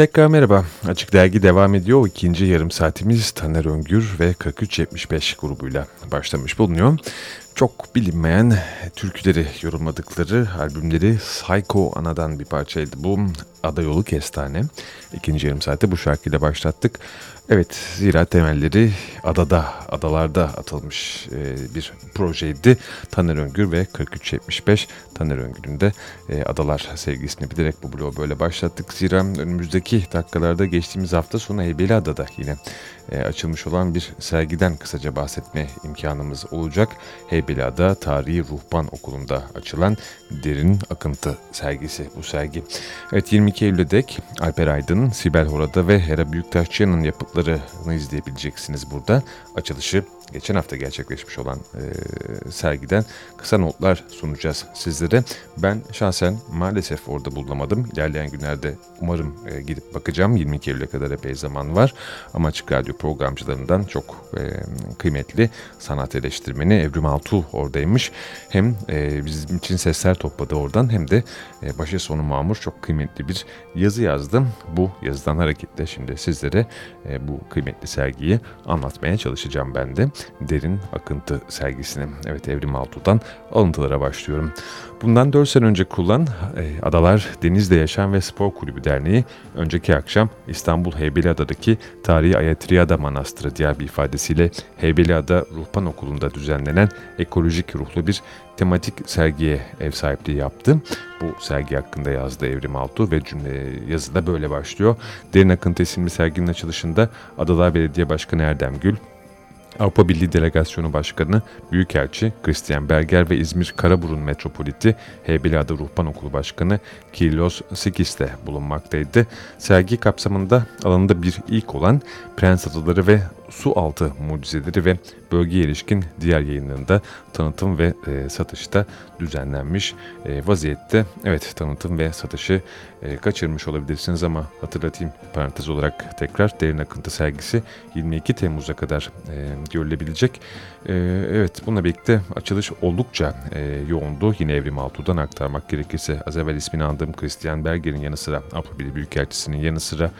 Tekrar merhaba. Açık Dergi devam ediyor. O ikinci yarım saatimiz Taner Öngür ve 4375 grubuyla başlamış bulunuyor. Çok bilinmeyen türküleri yorumladıkları albümleri Psycho Ana'dan bir parçaydı. Bu Ada Yolu Kestane. İkinci yarım saate bu şarkıyla başlattık. Evet zira temelleri adada, adalarda atılmış e, bir projeydi. Taner Öngür ve 4375 Taner Öngür'ün de e, Adalar sevgisini bilerek bu bloğu böyle başlattık. Zira önümüzdeki dakikalarda geçtiğimiz hafta sonu Heybeliada'da yine e, açılmış olan bir sergiden kısaca bahsetme imkanımız olacak. Heybeliada Tarihi Ruhban Okulu'nda açılan Derin Akıntı sergisi bu sergi. Evet 22 Eylül'e dek Alper Aydın, Sibel Horada ve Hera Büyüktaşçıyan'ın yapıtlarını izleyebileceksiniz burada. Açılışı geçen hafta gerçekleşmiş olan e, sergiden kısa notlar sunacağız sizlere. Ben şahsen maalesef orada bulunamadım. İlerleyen günlerde umarım e, gidip bakacağım. 22 Eylül'e kadar epey zaman var. Ama Açık Radyo programcılarından çok e, kıymetli sanat eleştirmeni Evrim Altuğ oradaymış. Hem e, bizim için sesler topladı oradan hem de e, başı sonu mamur çok kıymetli bir yazı yazdım. Bu yazıdan hareketle şimdi sizlere e, bu kıymetli sergiyi anlatmaya çalışacağım ben de. Derin Akıntı sergisini. Evet Evrim Altuğ'dan alıntılara başlıyorum. Bundan 4 sene önce kurulan e, Adalar Denizde Yaşam ve Spor Kulübü Derneği önceki akşam İstanbul Heybeliada'daki Tarihi Ayatriyada Manastırı diğer bir ifadesiyle Heybeliada Ruhban Okulu'nda düzenlenen ekolojik ruhlu bir tematik sergiye ev sahipliği yaptı. Bu sergi hakkında yazdı Evrim Altuğ ve cümle yazıda böyle başlıyor. Derin Akıntı isimli serginin açılışında Adalar Belediye Başkanı Erdem Gül, Avrupa Birliği Delegasyonu Başkanı Büyükelçi Christian Berger ve İzmir Karaburun Metropoliti Heybeliada Ruhban Okulu Başkanı Kirlos Sikis de bulunmaktaydı. Sergi kapsamında alanında bir ilk olan Prens Adaları ve Su Altı Mucizeleri ve bölgeye ilişkin diğer yayınlarında tanıtım ve e, satışta düzenlenmiş e, vaziyette. Evet tanıtım ve satışı e, kaçırmış olabilirsiniz ama hatırlatayım parantez olarak tekrar Derin Akıntı sergisi 22 Temmuz'a kadar e, görülebilecek. E, evet bununla birlikte açılış oldukça e, yoğundu. Yine Evrim Altuğ'dan aktarmak gerekirse az evvel ismini andığım Christian Berger'in yanı sıra Avrupa Birliği Büyükelçisi'nin yanı sıra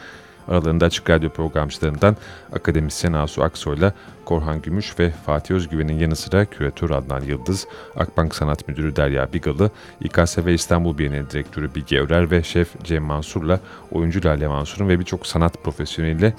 Aralarında Açık Radyo programcılarından akademisyen Asu Aksoy'la Korhan Gümüş ve Fatih Özgüven'in yanı sıra küratör Adnan Yıldız, Akbank Sanat Müdürü Derya Bigalı, İKSV İstanbul Bienali Direktörü Bilge Örer ve Şef Cem Mansur'la oyuncu Lale Mansur'un ve birçok sanat profesyoneliyle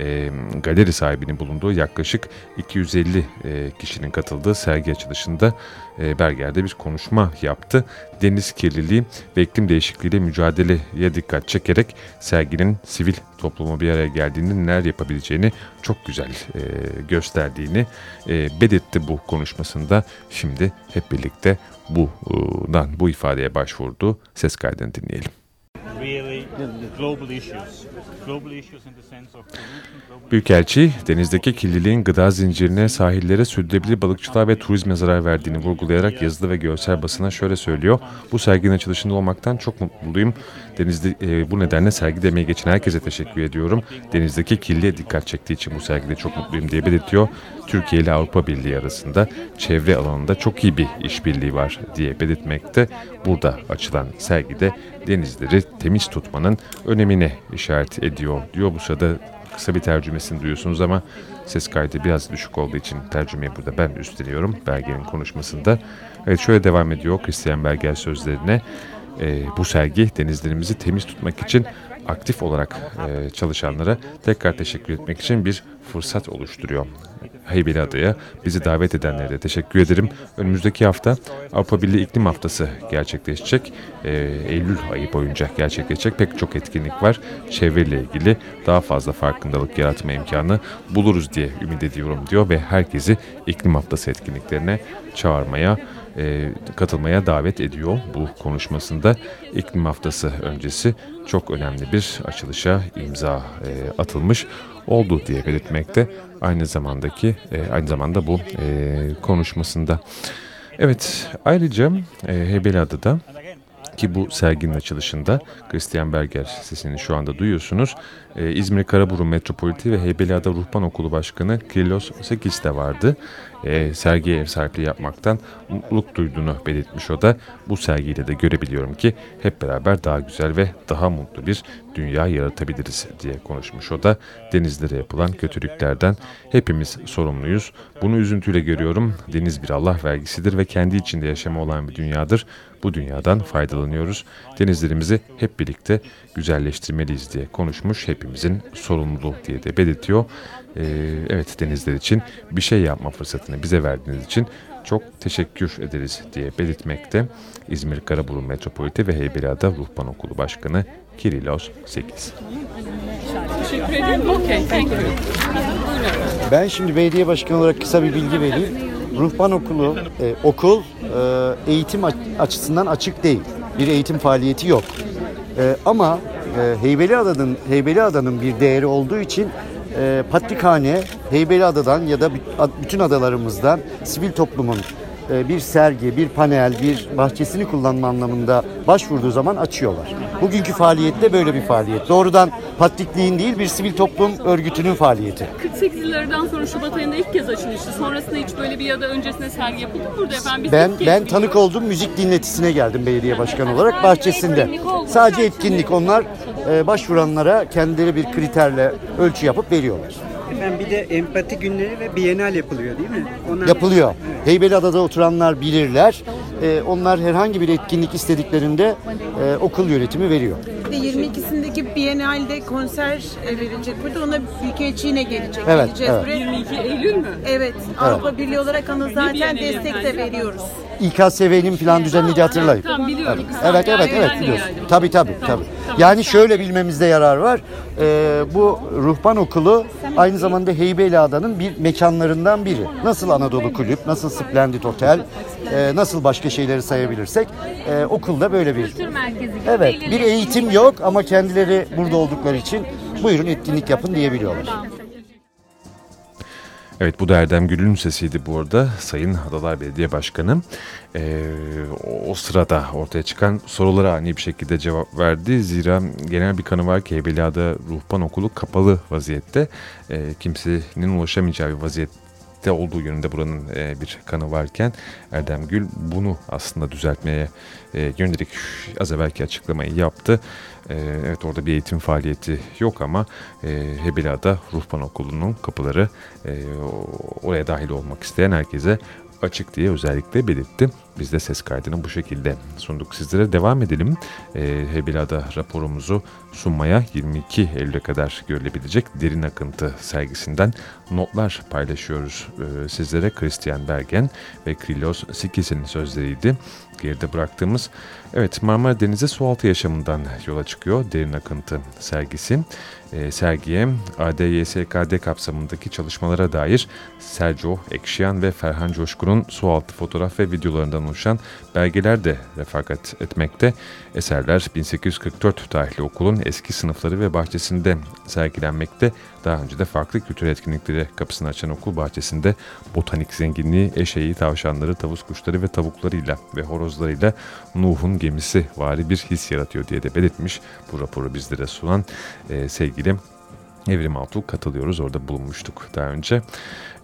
e, galeri sahibinin bulunduğu yaklaşık 250 e, kişinin katıldığı sergi açılışında e, Berger'de bir konuşma yaptı. Deniz kirliliği ve iklim değişikliğiyle mücadeleye dikkat çekerek serginin sivil toplumu bir araya geldiğinde neler yapabileceğini çok güzel e, gösterdiğini e, belirtti bu konuşmasında. Şimdi hep birlikte bundan bu ifadeye başvurdu. Ses kaydını dinleyelim. Büyükelçi, denizdeki kirliliğin gıda zincirine, sahillere, sürdürülebilir balıkçılığa ve turizme zarar verdiğini vurgulayarak yazılı ve görsel basına şöyle söylüyor. Bu serginin açılışında olmaktan çok mutluyum. Denizde e, bu nedenle sergide emeği geçen herkese teşekkür ediyorum. Denizdeki kirliliğe dikkat çektiği için bu sergide çok mutluyum diye belirtiyor. Türkiye ile Avrupa Birliği arasında çevre alanında çok iyi bir işbirliği var diye belirtmekte. Burada açılan sergide denizleri temiz tutmanın önemine işaret ediyor diyor. Bu sırada kısa bir tercümesini duyuyorsunuz ama ses kaydı biraz düşük olduğu için tercümeyi burada ben üstleniyorum Berger'in konuşmasında. Evet şöyle devam ediyor Christian Berger sözlerine. E, bu sergi denizlerimizi temiz tutmak için aktif olarak e, çalışanlara tekrar teşekkür etmek için bir fırsat oluşturuyor. Heybeliada'ya bizi davet edenlere de teşekkür ederim. Önümüzdeki hafta Avrupa Birliği İklim Haftası gerçekleşecek. E, Eylül ayı boyunca gerçekleşecek pek çok etkinlik var. Çevreyle ilgili daha fazla farkındalık yaratma imkanı buluruz diye ümit ediyorum diyor ve herkesi İklim Haftası etkinliklerine çağırmaya e, katılmaya davet ediyor bu konuşmasında. İklim Haftası öncesi çok önemli bir açılışa imza e, atılmış oldu diye belirtmekte. Aynı zamandaki e, aynı zamanda bu e, konuşmasında. Evet ayrıca e, Heybeliada'da ki bu serginin açılışında Christian Berger sesini şu anda duyuyorsunuz. Ee, İzmir Karaburun Metropoliti ve Heybeliada Ruhban Okulu Başkanı Kirlos Sekis de vardı. Ee, sergiye ev sahipliği yapmaktan mutluluk duyduğunu belirtmiş o da. Bu sergiyle de görebiliyorum ki hep beraber daha güzel ve daha mutlu bir dünya yaratabiliriz diye konuşmuş o da. Denizlere yapılan kötülüklerden hepimiz sorumluyuz. Bunu üzüntüyle görüyorum. Deniz bir Allah vergisidir ve kendi içinde yaşama olan bir dünyadır. Bu dünyadan faydalanıyoruz. Denizlerimizi hep birlikte güzelleştirmeliyiz diye konuşmuş. Hepimizin sorumluluğu diye de belirtiyor. Ee, evet denizler için bir şey yapma fırsatını bize verdiğiniz için çok teşekkür ederiz diye belirtmekte. İzmir Karaburun Metropoliti ve Heybeliada Ruhban Okulu Başkanı Kirilos 8. Teşekkür ederim. Okay, thank you. Ben şimdi belediye başkanı olarak kısa bir bilgi vereyim. Ruhban okulu, e, okul e, eğitim açısından açık değil. Bir eğitim faaliyeti yok. E, ama e, Heybeliada'nın Heybeliada'nın bir değeri olduğu için e, Patrikhane Heybeliada'dan ya da bütün adalarımızdan sivil toplumun bir sergi, bir panel, bir bahçesini kullanma anlamında başvurduğu zaman açıyorlar. Bugünkü faaliyette böyle bir faaliyet. Doğrudan patrikliğin değil bir sivil toplum örgütünün faaliyeti. 48 yıllardan sonra Şubat ayında ilk kez açılmıştı. Sonrasında hiç böyle bir ya da öncesinde sergi yapıldı mı burada efendim? Biz ben ben tanık oldum müzik dinletisine geldim belediye başkanı olarak bahçesinde. Sadece etkinlik onlar e, başvuranlara kendileri bir kriterle ölçü yapıp veriyorlar. Efendim bir de empati günleri ve bienal yapılıyor değil mi? Onlar Yapılıyor. Heybeliada'da oturanlar bilirler. E, onlar herhangi bir etkinlik istediklerinde e, okul yönetimi veriyor. Bir de 22'sindeki Biennale'de konser e, verilecek burada. Ona Büyükelçi yine gelecek. Evet, Geleceğiz evet. buraya. 22 Eylül mü? Evet, Avrupa Birliği olarak ama zaten destek de veriyoruz. İKSV'nin falan düzenlediği hatırlayın. Tamam biliyorum. Evet evet evet Ben geldim. Tabii tabii Tamam, tabii. tamam. Yani şöyle bilmemizde yarar var. Ee, bu ruhban okulu aynı zamanda Heybeliada'nın bir mekanlarından biri. Nasıl Anadolu Kulüp, nasıl Splendid Otel, e, nasıl başka şeyleri sayabilirsek e, okulda böyle bir Kültür merkezi gibi Evet, bir eğitim yok ama kendileri burada oldukları için buyurun etkinlik yapın diyebiliyorlar. Evet bu da Erdem Gül'ün sesiydi bu arada Sayın Adalar Belediye Başkanı. Ee, o, sırada ortaya çıkan sorulara ani bir şekilde cevap verdi. Zira genel bir kanı var ki Heybeliada Ruhban Okulu kapalı vaziyette. Ee, kimsenin ulaşamayacağı bir vaziyette de olduğu yönünde buranın e, bir kanı varken Erdem Gül bunu aslında düzeltmeye e, yönelik az evvelki açıklamayı yaptı. E, evet orada bir eğitim faaliyeti yok ama e, Hebela'da Ruhban Okulu'nun kapıları e, oraya dahil olmak isteyen herkese açık diye özellikle belirtti. Biz de ses kaydını bu şekilde sunduk sizlere. Devam edelim. E, Hebela'da raporumuzu sunmaya 22 Eylül'e kadar görülebilecek Derin Akıntı sergisinden notlar paylaşıyoruz e, sizlere. Christian Bergen ve Krilos Sikis'in sözleriydi. Geride bıraktığımız evet Marmara Denizi sualtı yaşamından yola çıkıyor Derin Akıntı sergisi. E, sergiye ADYSKD kapsamındaki çalışmalara dair Sergio Ekşiyan ve Ferhan Coşkun'un sualtı fotoğraf ve videolarından oluşan belgeler de refakat etmekte. Eserler 1844 tarihli okulun eski sınıfları ve bahçesinde sergilenmekte. Daha önce de farklı kültür etkinlikleri kapısını açan okul bahçesinde botanik zenginliği, eşeği, tavşanları, tavus kuşları ve tavuklarıyla ve horozlarıyla Nuh'un gemisi vari bir his yaratıyor diye de belirtmiş. Bu raporu bizlere sunan e, sevgili Evrim Altuğ katılıyoruz. Orada bulunmuştuk daha önce.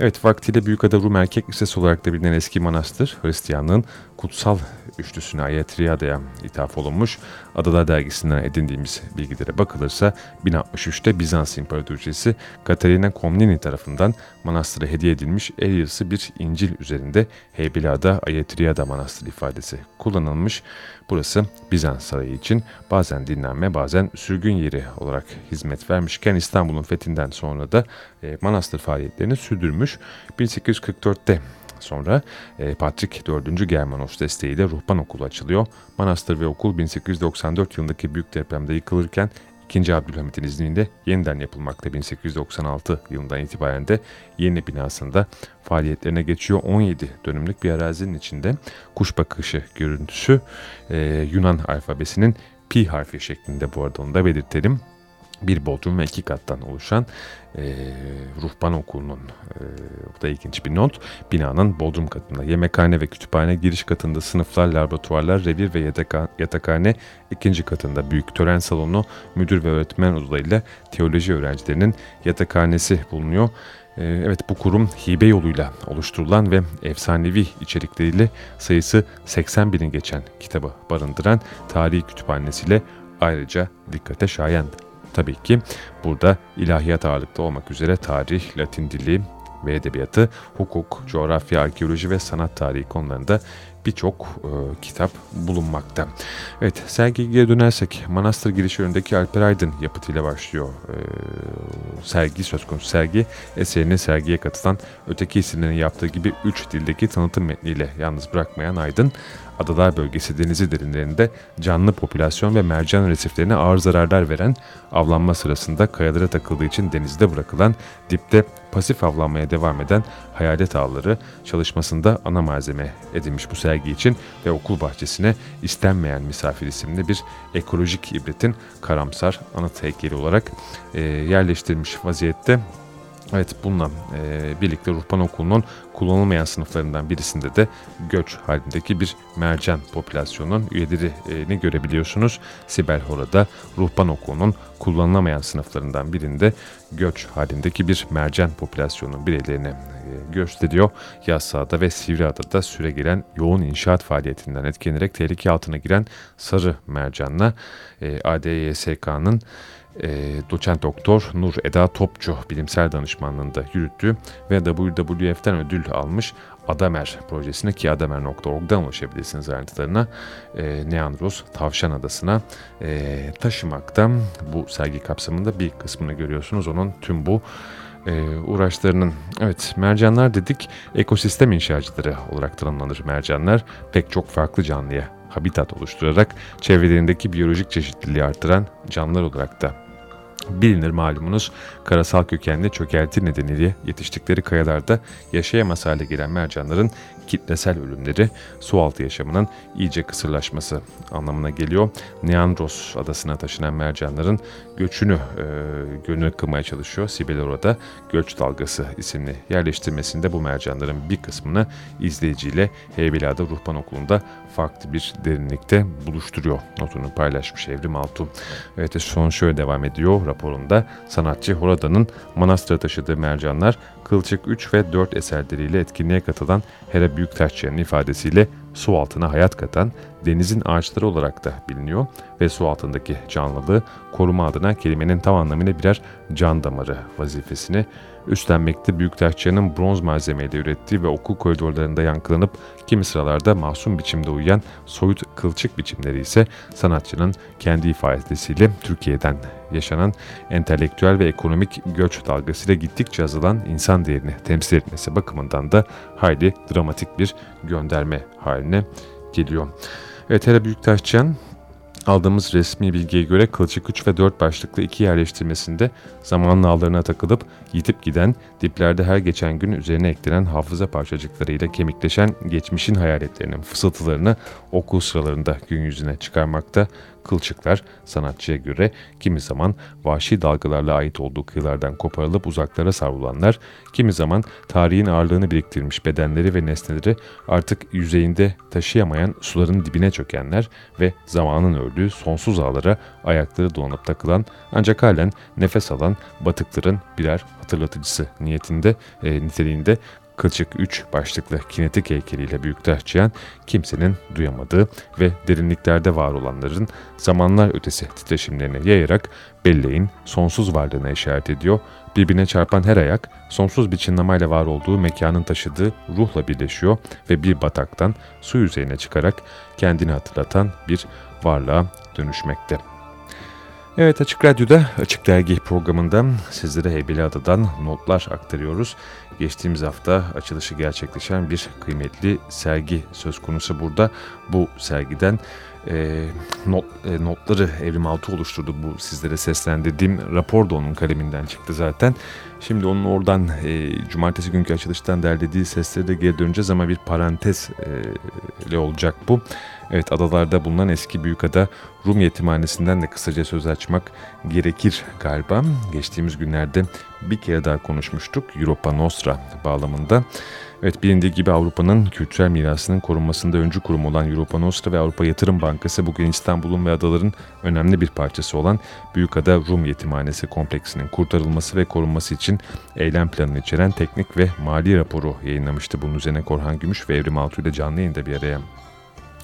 Evet vaktiyle Büyükada Rum Erkek Lisesi olarak da bilinen eski manastır Hristiyanlığın kutsal üçlüsüne Ayatriyada'ya ithaf olunmuş. Adalar dergisinden edindiğimiz bilgilere bakılırsa 1063'te Bizans İmparatorçesi Katerina Komneni tarafından manastıra hediye edilmiş el yazısı bir İncil üzerinde Heybeliada Ayatriyada Manastır ifadesi kullanılmış. Burası Bizans Sarayı için bazen dinlenme bazen sürgün yeri olarak hizmet vermişken İstanbul'un fethinden sonra da e, manastır faaliyetlerini sürdürmüş. 1844'te sonra e, Patrik 4. Germanos desteğiyle ruhban okulu açılıyor. Manastır ve okul 1894 yılındaki büyük depremde yıkılırken 2. Abdülhamit'in izniyle yeniden yapılmakta 1896 yılından itibaren de yeni binasında faaliyetlerine geçiyor. 17 dönümlük bir arazinin içinde kuş bakışı görüntüsü e, Yunan alfabesinin pi harfi şeklinde bu arada onu da belirtelim bir bodrum ve iki kattan oluşan e, ruhban okulunun e, bu da ilginç bir not. Binanın bodrum katında yemekhane ve kütüphane giriş katında sınıflar, laboratuvarlar, revir ve yataka, yatakhane ikinci katında büyük tören salonu, müdür ve öğretmen odalarıyla teoloji öğrencilerinin yatakhanesi bulunuyor. Evet bu kurum hibe yoluyla oluşturulan ve efsanevi içerikleriyle sayısı 80 bini geçen kitabı barındıran tarihi kütüphanesiyle ayrıca dikkate şayandı. Tabii ki burada ilahiyat ağırlıklı olmak üzere tarih, Latin dili ve edebiyatı, hukuk, coğrafya, arkeoloji ve sanat tarihi konularında birçok e, kitap bulunmakta. Evet sergiye dönersek manastır girişi önündeki Alper Aydın yapıtıyla başlıyor e, sergi söz konusu. Sergi eserini sergiye katılan öteki isimlerin yaptığı gibi 3 dildeki tanıtım metniyle yalnız bırakmayan Aydın Adalar bölgesi denizi derinlerinde canlı popülasyon ve mercan resiflerine ağır zararlar veren avlanma sırasında kayalara takıldığı için denizde bırakılan dipte pasif avlanmaya devam eden hayalet avları çalışmasında ana malzeme edinmiş bu sergi için ve okul bahçesine istenmeyen misafir isimli bir ekolojik ibretin karamsar anıt heykeli olarak e, yerleştirilmiş vaziyette Evet bununla e, birlikte Ruhban Okulu'nun kullanılmayan sınıflarından birisinde de göç halindeki bir mercan popülasyonunun üyelerini görebiliyorsunuz. Sibel Hora'da Ruhban Okulu'nun kullanılamayan sınıflarından birinde göç halindeki bir mercan popülasyonunun bireylerini e, gösteriyor. Yassıada ve Sivriada'da süre gelen yoğun inşaat faaliyetinden etkilenerek tehlike altına giren sarı mercanla e, ADYSK'nın e, doçent doktor Nur Eda Topçu bilimsel danışmanlığında yürüttü ve WWF'den ödül almış Adamer projesine ki adamer.org'dan ulaşabilirsiniz ayrıntılarına e, Neandros Tavşan Adası'na e, taşımakta. Bu sergi kapsamında bir kısmını görüyorsunuz onun tüm bu e, uğraşlarının. Evet mercanlar dedik ekosistem inşacıları olarak tanımlanır mercanlar pek çok farklı canlıya habitat oluşturarak çevrelerindeki biyolojik çeşitliliği artıran canlılar olarak da bilinir malumunuz. Karasal kökenli çökelti nedeniyle yetiştikleri kayalarda yaşayamaz hale gelen mercanların kitlesel ölümleri sualtı yaşamının iyice kısırlaşması anlamına geliyor. Neandros adasına taşınan mercanların göçünü e, gönül kılmaya çalışıyor. Sibel orada Göç Dalgası isimli yerleştirmesinde bu mercanların bir kısmını izleyiciyle Heybeliada Ruhban Okulu'nda farklı bir derinlikte buluşturuyor. Notunu paylaşmış Evrim Altu. Evet son şöyle devam ediyor raporunda sanatçı Horada'nın manastıra taşıdığı mercanlar Kılçık 3 ve 4 eserleriyle etkinliğe katılan Hera Büyüktaşçı'nın ifadesiyle su altına hayat katan denizin ağaçları olarak da biliniyor ve su altındaki canlılığı koruma adına kelimenin tam anlamıyla birer can damarı vazifesini üstlenmekte Büyüktaşçı'nın bronz malzemeyle ürettiği ve okul koridorlarında yankılanıp kimi sıralarda masum biçimde uyuyan soyut kılçık biçimleri ise sanatçının kendi ifadesiyle Türkiye'den yaşanan entelektüel ve ekonomik göç dalgasıyla gittikçe azalan insan değerini temsil etmesi bakımından da hayli dramatik bir gönderme haline geliyor. Evet Hera Büyüktaşçıyan Aldığımız resmi bilgiye göre Kılçık 3 ve 4 başlıklı iki yerleştirmesinde zamanın ağlarına takılıp yitip giden, diplerde her geçen gün üzerine eklenen hafıza parçacıklarıyla kemikleşen geçmişin hayaletlerinin fısıltılarını okul sıralarında gün yüzüne çıkarmakta Kılçıklar sanatçıya göre kimi zaman vahşi dalgalarla ait olduğu kıyılardan koparılıp uzaklara savrulanlar, kimi zaman tarihin ağırlığını biriktirmiş bedenleri ve nesneleri artık yüzeyinde taşıyamayan suların dibine çökenler ve zamanın ördüğü sonsuz ağlara ayakları dolanıp takılan ancak halen nefes alan batıkların birer hatırlatıcısı niyetinde e, niteliğinde Kılçık 3 başlıklı kinetik heykeliyle Büyüktaşçıyan kimsenin duyamadığı ve derinliklerde var olanların zamanlar ötesi titreşimlerini yayarak belleğin sonsuz varlığına işaret ediyor. Birbirine çarpan her ayak sonsuz bir çınlamayla var olduğu mekanın taşıdığı ruhla birleşiyor ve bir bataktan su yüzeyine çıkarak kendini hatırlatan bir varlığa dönüşmekte. Evet Açık Radyo'da Açık Dergi programında sizlere Heybeliada'dan notlar aktarıyoruz. Geçtiğimiz hafta açılışı gerçekleşen bir kıymetli sergi söz konusu burada. Bu sergiden e, not, e, notları Evrim Altı oluşturdu. Bu sizlere seslendirdiğim rapor da onun kaleminden çıktı zaten. Şimdi onun oradan e, cumartesi günkü açılıştan derlediği sesleri de geri döneceğiz ama bir parantez e, olacak bu. Evet adalarda bulunan eski Büyükada Rum yetimhanesinden de kısaca söz açmak gerekir galiba. Geçtiğimiz günlerde bir kere daha konuşmuştuk Europa Nostra bağlamında. Evet bilindiği gibi Avrupa'nın kültürel mirasının korunmasında öncü kurum olan Europa Nostra ve Avrupa Yatırım Bankası bugün İstanbul'un ve adaların önemli bir parçası olan Büyükada Rum Yetimhanesi kompleksinin kurtarılması ve korunması için eylem planını içeren teknik ve mali raporu yayınlamıştı. Bunun üzerine Korhan Gümüş ve Evrim Altuğ ile canlı yayında bir araya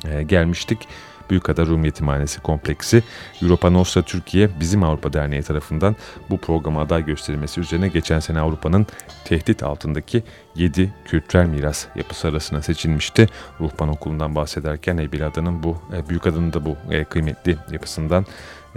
e, gelmiştik. Büyükada Rum Yetimhanesi Kompleksi, Europa Nostra Türkiye Bizim Avrupa Derneği tarafından bu programa aday gösterilmesi üzerine geçen sene Avrupa'nın tehdit altındaki 7 kültürel miras yapısı arasına seçilmişti. Ruhban Okulu'ndan bahsederken Ebilada'nın bu, e, Büyükada'nın da bu e, kıymetli yapısından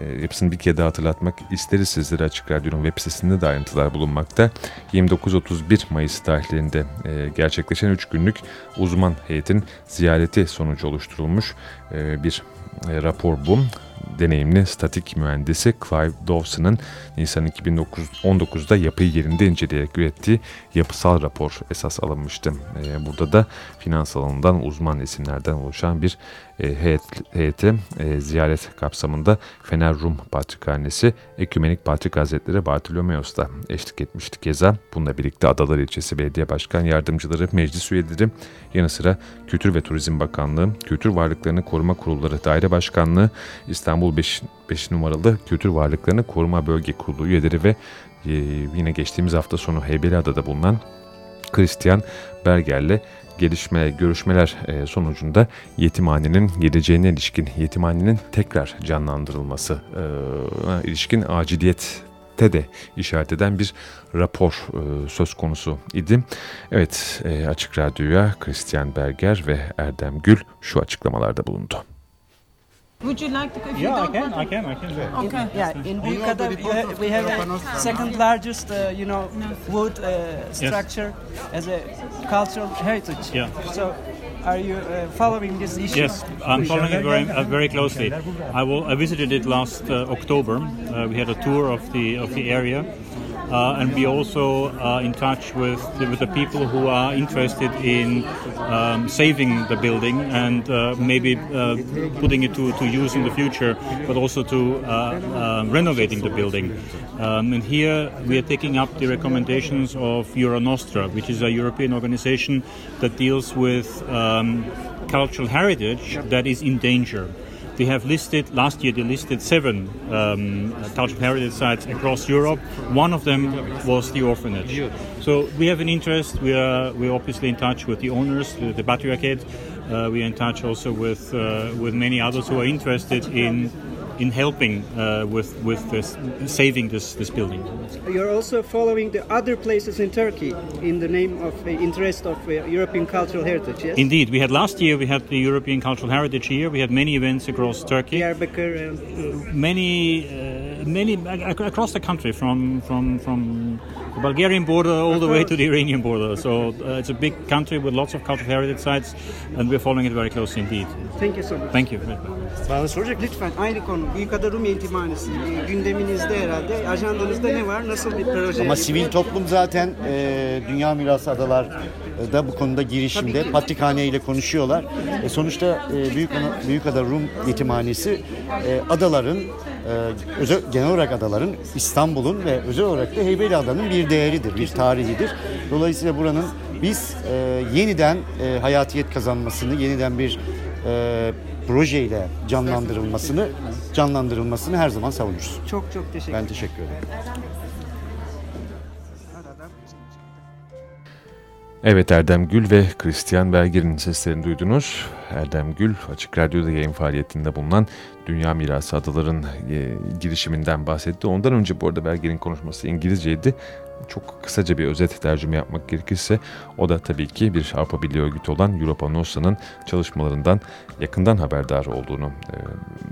e, yapısını bir kere daha hatırlatmak isteriz sizlere Açık Radyo'nun web sitesinde de ayrıntılar bulunmakta. 29-31 Mayıs tarihlerinde e, gerçekleşen 3 günlük uzman heyetin ziyareti sonucu oluşturulmuş e, bir e, rapor bu deneyimli statik mühendisi Clive Dawson'ın Nisan 2019'da yapıyı yerinde inceleyerek ürettiği yapısal rapor esas alınmıştı. E, burada da finans alanından uzman isimlerden oluşan bir e, heyet, heyete e, ziyaret kapsamında Fener Rum Patrikhanesi Ekümenik Patrik Hazretleri Bartolomeos da eşlik etmişti keza. Bununla birlikte Adalar İlçesi Belediye Başkan Yardımcıları, meclis üyeleri, yanı sıra Kültür ve Turizm Bakanlığı, Kültür Varlıklarını Koruma Kurulları Daire Başkanlığı, İstanbul 5, 5 numaralı Kültür Varlıklarını Koruma Bölge Kurulu üyeleri ve e, yine geçtiğimiz hafta sonu Heybeliada'da bulunan Christian Berger'le gelişme, görüşmeler e, sonucunda yetimhanenin geleceğine ilişkin yetimhanenin tekrar canlandırılması e, ilişkin aciliyet de işaret eden bir rapor e, söz konusu idi. Evet e, Açık Radyo'ya Christian Berger ve Erdem Gül şu açıklamalarda bulundu. Would you like to? If you Yeah, I don't can, want I can, I can. Okay. Yeah, in Büyükada we have, we have a second largest, uh, you know, wood uh, structure as a cultural heritage. Yeah. So, are you uh, following this issue? Yes, I'm following it very, uh, very closely. I, will, I visited it last uh, October. Uh, we had a tour of the of the area, uh, and we also are in touch with the, with the people who are interested in um, saving the building and uh, maybe uh, putting it to, to use in the future, but also to uh, uh, renovating the building. Um, and here we are taking up the recommendations of Euronostra, which is a European organization that deals with um, cultural heritage that is in danger. They have listed last year. They listed seven um, cultural heritage sites across Europe. One of them was the orphanage. So we have an interest. We are we are obviously in touch with the owners, the, Patriarchate. Uh, we are in touch also with uh, with many others who are interested in in helping uh, with with this, saving this this building. You're also following the other places in Turkey in the name of the interest of uh, European cultural heritage. Yes. Indeed, we had last year. We had the European Cultural Heritage Year. We had many events across Turkey. Diyarbakır and many uh, many ac- across the country from from from the Bulgarian border all the way to the Iranian border. So uh, it's a big country with lots of cultural heritage sites, and we're following it very closely indeed. thank you so much. Thank you. Bana soracak Lütfen aynı konu. Büyükada Rum Yetimhanesi e, gündeminizde herhalde. Ajandanızda ne var? Nasıl bir proje? Ama sivil toplum zaten e, Dünya Mirası Adalar e, da bu konuda girişimde Patrikhane ile konuşuyorlar. E, sonuçta e, Büyük Büyükada Rum Yetimhanesi e, adaların özel, genel olarak adaların İstanbul'un ve özel olarak da Heybeliada'nın bir değeridir, bir tarihidir. Dolayısıyla buranın biz e, yeniden e, hayatiyet kazanmasını, yeniden bir e, projeyle canlandırılmasını canlandırılmasını her zaman savunuruz. Çok çok teşekkür Ben teşekkür ederim. Evet Erdem Gül ve Christian Berger'in seslerini duydunuz. Erdem Gül Açık Radyo'da yayın faaliyetinde bulunan Dünya Mirası Adaların e, girişiminden bahsetti. Ondan önce bu arada Berger'in konuşması İngilizceydi. Çok kısaca bir özet tercüme yapmak gerekirse o da tabii ki bir Avrupa Birliği örgütü olan Europa Nosta'nın çalışmalarından yakından haberdar olduğunu e,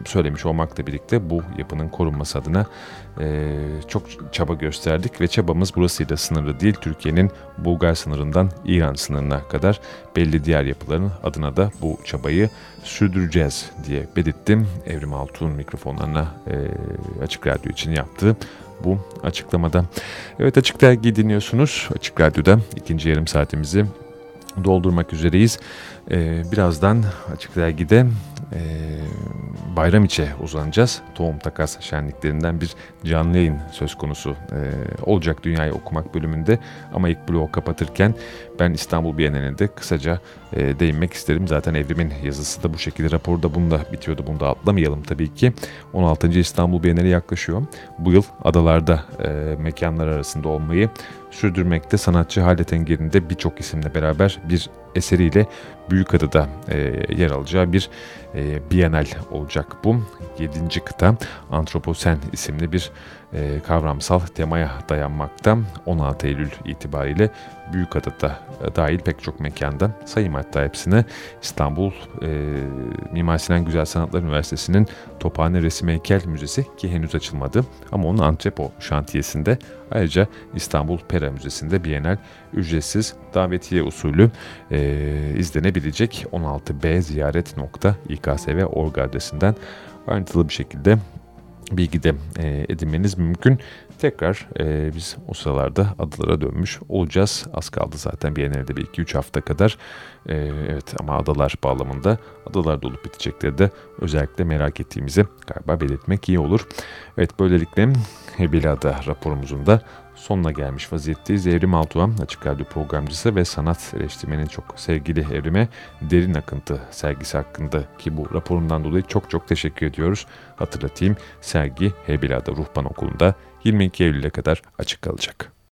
söylemiş olmakla birlikte bu yapının korunması adına e, çok çaba gösterdik ve çabamız burasıyla sınırlı değil. Türkiye'nin Bulgar sınırından İran sınırına kadar belli diğer yapıların adına da bu çabayı sürdüreceğiz diye belirttim. Evrim Altun mikrofonlarına e, Açık Radyo için yaptığı bu açıklamada. Evet Açık Dergi dinliyorsunuz. Açık Radyo'da ikinci yarım saatimizi doldurmak üzereyiz. Ee, birazdan Açık Dergi'de e, bayram içe uzanacağız. Tohum Takas şenliklerinden bir canlı yayın söz konusu e, olacak Dünyayı Okumak bölümünde. Ama ilk bloğu kapatırken ben İstanbul Bienalinde kısaca e, değinmek isterim. Zaten Evrim'in yazısı da bu şekilde raporda bunda bitiyordu. Bunu da atlamayalım tabii ki. 16. İstanbul Bienali yaklaşıyor. Bu yıl adalarda e, mekanlar arasında olmayı sürdürmekte. Sanatçı Halet Enger'in de birçok isimle beraber bir eseriyle Büyükada'da e, yer alacağı bir e, Bienal olacak bu. 7. kıta Antroposen isimli bir e, kavramsal temaya dayanmakta. 16 Eylül itibariyle Büyükada'da e, dahil pek çok mekanda sayayım hatta hepsini. İstanbul e, Mimar Sinan Güzel Sanatlar Üniversitesi'nin Tophane Resim Heykel Müzesi ki henüz açılmadı ama onun Antrepo şantiyesinde ayrıca İstanbul Pera Müzesi'nde Bienal ücretsiz davetiye usulü e, izlenebilecek 16b ziyaret.iksv.org adresinden ayrıntılı bir şekilde bilgi de e, edinmeniz mümkün. Tekrar e, biz o sıralarda adalara dönmüş olacağız. Az kaldı zaten bir de bir 2-3 hafta kadar. E, evet ama adalar bağlamında adalarda olup bitecekleri de özellikle merak ettiğimizi galiba belirtmek iyi olur. Evet böylelikle Hebeliada raporumuzun da sonuna gelmiş vaziyetteyiz. Evrim Altuğan, Açık Radyo programcısı ve sanat eleştirmenin çok sevgili Evrim'e Derin Akıntı sergisi hakkında ki bu raporundan dolayı çok çok teşekkür ediyoruz. Hatırlatayım sergi Hebeliada Ruhban Okulu'nda 22 Eylül'e kadar açık kalacak.